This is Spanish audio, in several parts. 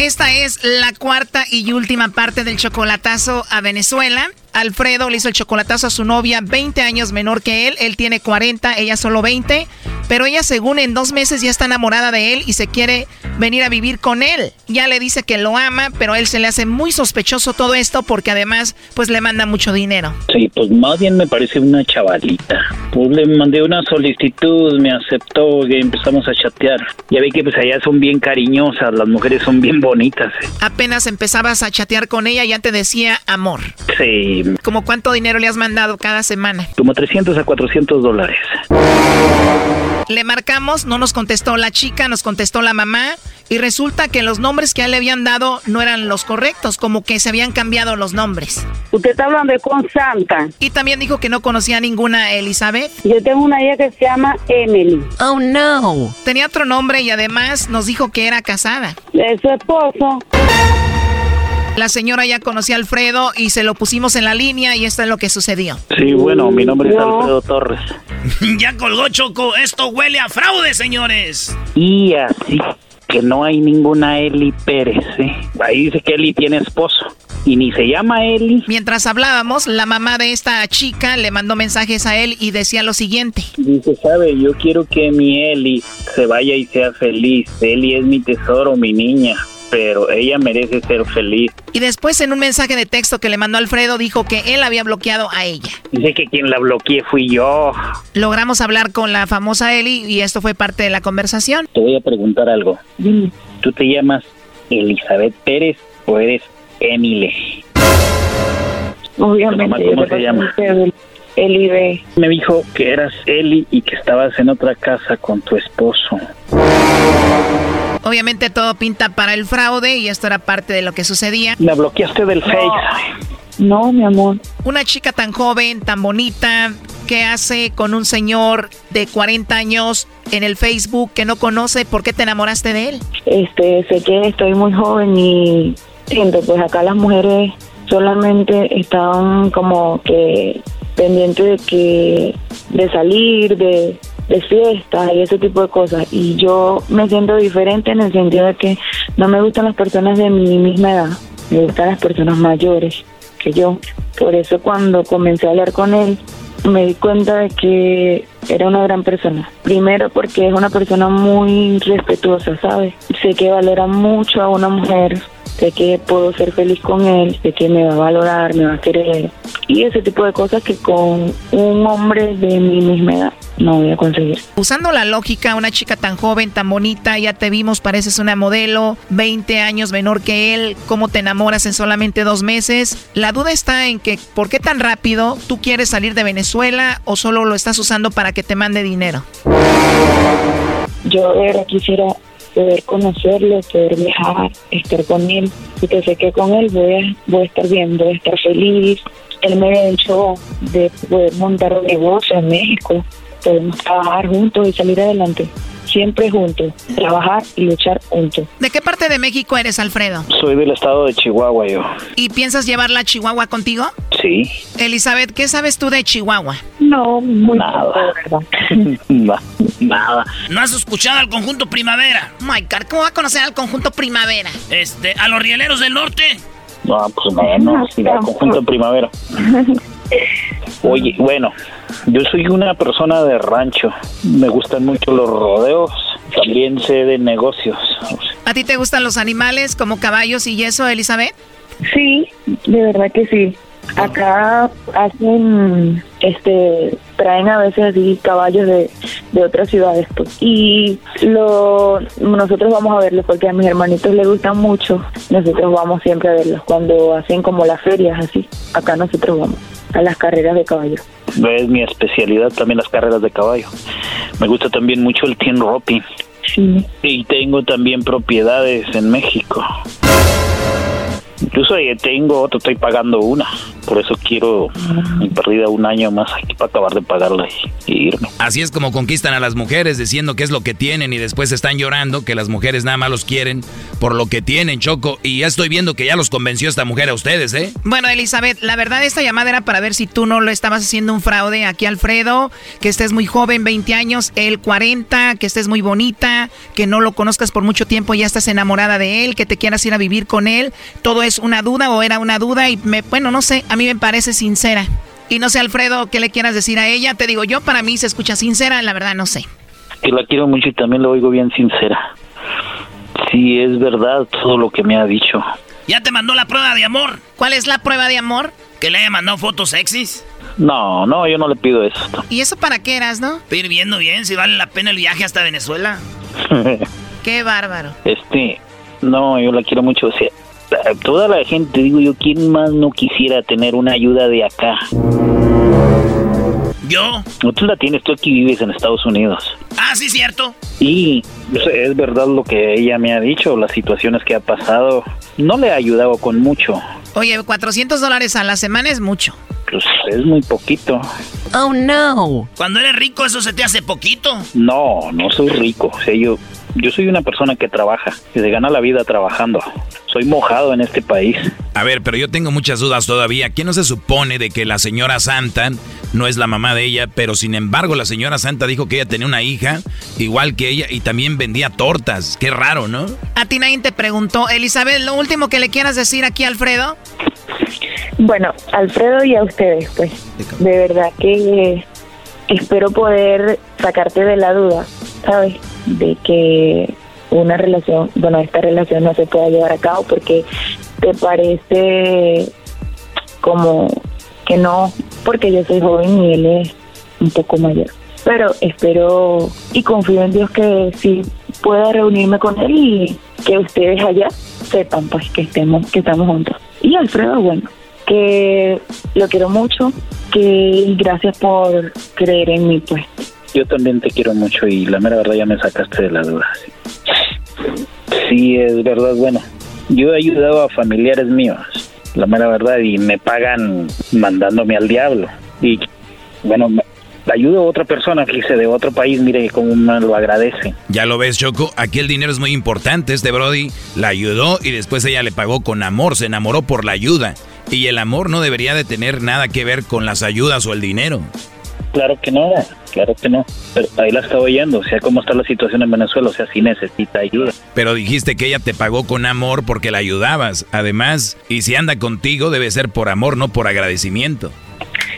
Esta es la cuarta y última parte del chocolatazo a Venezuela. Alfredo le hizo el chocolatazo a su novia, 20 años menor que él. Él tiene 40, ella solo 20. Pero ella, según en dos meses, ya está enamorada de él y se quiere venir a vivir con él. Ya le dice que lo ama, pero a él se le hace muy sospechoso todo esto porque además, pues le manda mucho dinero. Sí, pues más bien me parece una chavalita. Pues le mandé una solicitud, me aceptó y empezamos a chatear. Ya ve que pues allá son bien cariñosas, las mujeres son bien bonitas. ¿eh? Apenas empezabas a chatear con ella, ya te decía amor. Sí. ¿Como cuánto dinero le has mandado cada semana? Como 300 a 400 dólares. Le marcamos, no nos contestó la chica, nos contestó la mamá y resulta que los nombres que a él le habían dado no eran los correctos, como que se habían cambiado los nombres. Usted está hablando de con Santa. Y también dijo que no conocía a ninguna Elizabeth. Yo tengo una hija que se llama Emily. Oh no. Tenía otro nombre y además nos dijo que era casada. Es su esposo. La señora ya conocía a Alfredo y se lo pusimos en la línea y esto es lo que sucedió. Sí, bueno, mi nombre es Alfredo Torres. ya colgó Choco, esto huele a fraude, señores. Y así que no hay ninguna Eli Pérez, ¿eh? Ahí dice que Eli tiene esposo y ni se llama Eli. Mientras hablábamos, la mamá de esta chica le mandó mensajes a él y decía lo siguiente. Dice, sabe, yo quiero que mi Eli se vaya y sea feliz. Eli es mi tesoro, mi niña pero ella merece ser feliz. Y después en un mensaje de texto que le mandó Alfredo dijo que él había bloqueado a ella. Dice que quien la bloqueé fui yo. Logramos hablar con la famosa Eli y esto fue parte de la conversación. Te voy a preguntar algo. ¿Tú te llamas Elizabeth Pérez o eres Emile? Obviamente. ¿Cómo se llama? Eli B. Me dijo que eras Eli y que estabas en otra casa con tu esposo. Obviamente todo pinta para el fraude y esto era parte de lo que sucedía. La bloqueaste del Face. No, mi amor. Una chica tan joven, tan bonita, ¿qué hace con un señor de 40 años en el Facebook que no conoce? ¿Por qué te enamoraste de él? Este, sé que estoy muy joven y siento, pues acá las mujeres solamente están como que pendientes de que de salir, de de fiesta y ese tipo de cosas. Y yo me siento diferente en el sentido de que no me gustan las personas de mi misma edad, me gustan las personas mayores que yo. Por eso cuando comencé a hablar con él, me di cuenta de que era una gran persona. Primero porque es una persona muy respetuosa, ¿sabes? Sé que valora mucho a una mujer sé que puedo ser feliz con él, sé que me va a valorar, me va a querer y ese tipo de cosas que con un hombre de mi misma edad no voy a conseguir. Usando la lógica, una chica tan joven, tan bonita, ya te vimos, pareces una modelo, 20 años menor que él, ¿cómo te enamoras en solamente dos meses? La duda está en que, ¿por qué tan rápido tú quieres salir de Venezuela o solo lo estás usando para que te mande dinero? Yo era, quisiera poder conocerlo, poder viajar, estar con él, porque sé que con él voy a, voy a estar bien, voy a estar feliz. Él me ha hecho de poder montar un negocio en México, podemos trabajar juntos y salir adelante siempre juntos, trabajar y luchar juntos. ¿De qué parte de México eres, Alfredo? Soy del estado de Chihuahua yo. ¿Y piensas llevarla a Chihuahua contigo? Sí. Elizabeth, ¿qué sabes tú de Chihuahua? No, muy nada. nada. ¿No has escuchado al conjunto Primavera? My God, ¿cómo va a conocer al conjunto Primavera? Este, a los rieleros del norte. No, pues menos, al conjunto Primavera. Oye, bueno, yo soy una persona de rancho. Me gustan mucho los rodeos. También sé de negocios. ¿A ti te gustan los animales como caballos y eso, Elizabeth? Sí, de verdad que sí. Acá hacen, este, traen a veces así caballos de, de otras ciudades, pues. Y lo, nosotros vamos a verlos porque a mis hermanitos les gustan mucho. Nosotros vamos siempre a verlos cuando hacen como las ferias así. Acá nosotros vamos a las carreras de caballo. Es mi especialidad también las carreras de caballo. Me gusta también mucho el team roping. Sí. Y tengo también propiedades en México. Incluso tengo otro, estoy pagando una. Por eso quiero mi perdida un año más aquí para acabar de pagarla y, irme. Así es como conquistan a las mujeres diciendo qué es lo que tienen y después están llorando que las mujeres nada más los quieren por lo que tienen, Choco. Y ya estoy viendo que ya los convenció esta mujer a ustedes, ¿eh? Bueno, Elizabeth, la verdad esta llamada era para ver si tú no lo estabas haciendo un fraude aquí, Alfredo, que estés muy joven, 20 años, él 40, que estés muy bonita, que no lo conozcas por mucho tiempo, ya estás enamorada de él, que te quieras ir a vivir con él. Todo es una duda o era una duda y me, bueno, no sé, a mí me parece sincera. Y no sé, Alfredo, ¿qué le quieras decir a ella? Te digo, yo para mí se escucha sincera, la verdad no sé. Que la quiero mucho y también lo oigo bien sincera. Sí, es verdad todo lo que me ha dicho. ¿Ya te mandó la prueba de amor? ¿Cuál es la prueba de amor? ¿Que le haya mandado fotos sexys? No, no, yo no le pido eso. ¿Y eso para qué eras, no? Ir viendo bien si vale la pena el viaje hasta Venezuela. qué bárbaro. Este, no, yo la quiero mucho. O sea, toda la gente, digo yo, ¿quién más no quisiera tener una ayuda de acá? ¿Yo? No, tú la tienes, tú aquí vives en Estados Unidos. Ah, sí, cierto. Y es verdad lo que ella me ha dicho, las situaciones que ha pasado. No le ha ayudado con mucho. Oye, 400 dólares a la semana es mucho. Pues es muy poquito. Oh, no. Cuando eres rico, ¿eso se te hace poquito? No, no soy rico. O sea, yo, yo soy una persona que trabaja, que se gana la vida trabajando. Soy mojado en este país. A ver, pero yo tengo muchas dudas todavía. ¿Quién no se supone de que la señora Santa no es la mamá de ella? Pero sin embargo, la señora Santa dijo que ella tenía una hija igual que ella y también vendía tortas. Qué raro, ¿no? A ti nadie te preguntó. Elizabeth, lo último que le quieras decir aquí, Alfredo. Bueno, Alfredo y a ustedes, pues, de verdad que espero poder sacarte de la duda, ¿sabes? De que una relación, bueno, esta relación no se pueda llevar a cabo porque te parece como que no, porque yo soy joven y él es un poco mayor. Pero espero y confío en Dios que sí pueda reunirme con él y que ustedes allá sepan pues que estemos, que estamos juntos. Y Alfredo, bueno, que lo quiero mucho, que gracias por creer en mí, pues. Yo también te quiero mucho y la mera verdad ya me sacaste de la duda. Sí, es verdad, bueno, yo he ayudado a familiares míos, la mera verdad, y me pagan mandándome al diablo. Y bueno, ayudo a otra persona, fíjese, de otro país, mire cómo me lo agradece. Ya lo ves, Choco, aquí el dinero es muy importante. Este Brody la ayudó y después ella le pagó con amor, se enamoró por la ayuda. Y el amor no debería de tener nada que ver con las ayudas o el dinero. Claro que no, claro que no. Pero ahí la estaba oyendo, o sea, cómo está la situación en Venezuela, o sea, sí necesita ayuda. Pero dijiste que ella te pagó con amor porque la ayudabas. Además, y si anda contigo, debe ser por amor, no por agradecimiento.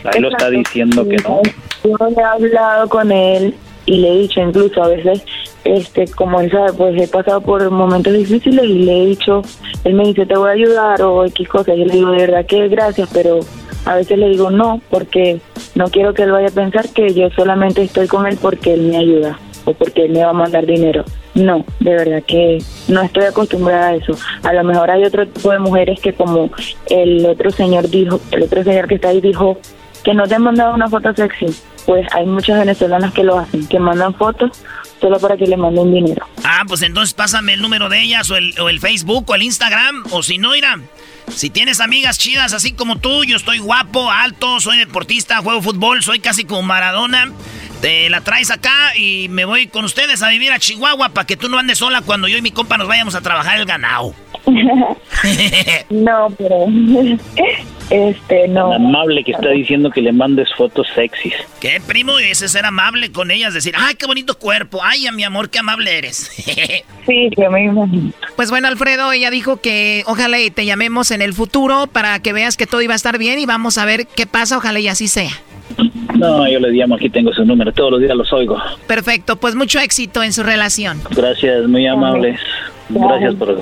Ahí lo está diciendo que no. Yo he hablado con él y le he dicho incluso a veces este como él sabe pues he pasado por momentos difíciles y le he dicho él me dice te voy a ayudar o X cosa yo le digo de verdad que gracias pero a veces le digo no porque no quiero que él vaya a pensar que yo solamente estoy con él porque él me ayuda o porque él me va a mandar dinero no de verdad que no estoy acostumbrada a eso a lo mejor hay otro tipo de mujeres que como el otro señor dijo el otro señor que está ahí dijo que no te han mandado una foto sexy pues hay muchas venezolanas que lo hacen que mandan fotos solo para que le manden dinero. Ah, pues entonces pásame el número de ellas o el, o el Facebook o el Instagram o si no, irán. Si tienes amigas chidas así como tú, yo estoy guapo, alto, soy deportista, juego fútbol, soy casi como Maradona. Te la traes acá y me voy con ustedes a vivir a Chihuahua para que tú no andes sola cuando yo y mi compa nos vayamos a trabajar el ganado. no, pero este no. amable que está diciendo que le mandes fotos sexys. ¿Qué, primo? Ese ser amable con ellas, decir, ay, qué bonito cuerpo, ay, a mi amor, qué amable eres. sí, yo me imagino. Pues bueno, Alfredo, ella dijo que ojalá y te llamemos en el futuro para que veas que todo iba a estar bien y vamos a ver qué pasa, ojalá y así sea. No, yo le llamo, aquí tengo su número, todos los días los oigo. Perfecto, pues mucho éxito en su relación. Gracias, muy amables. Gracias por...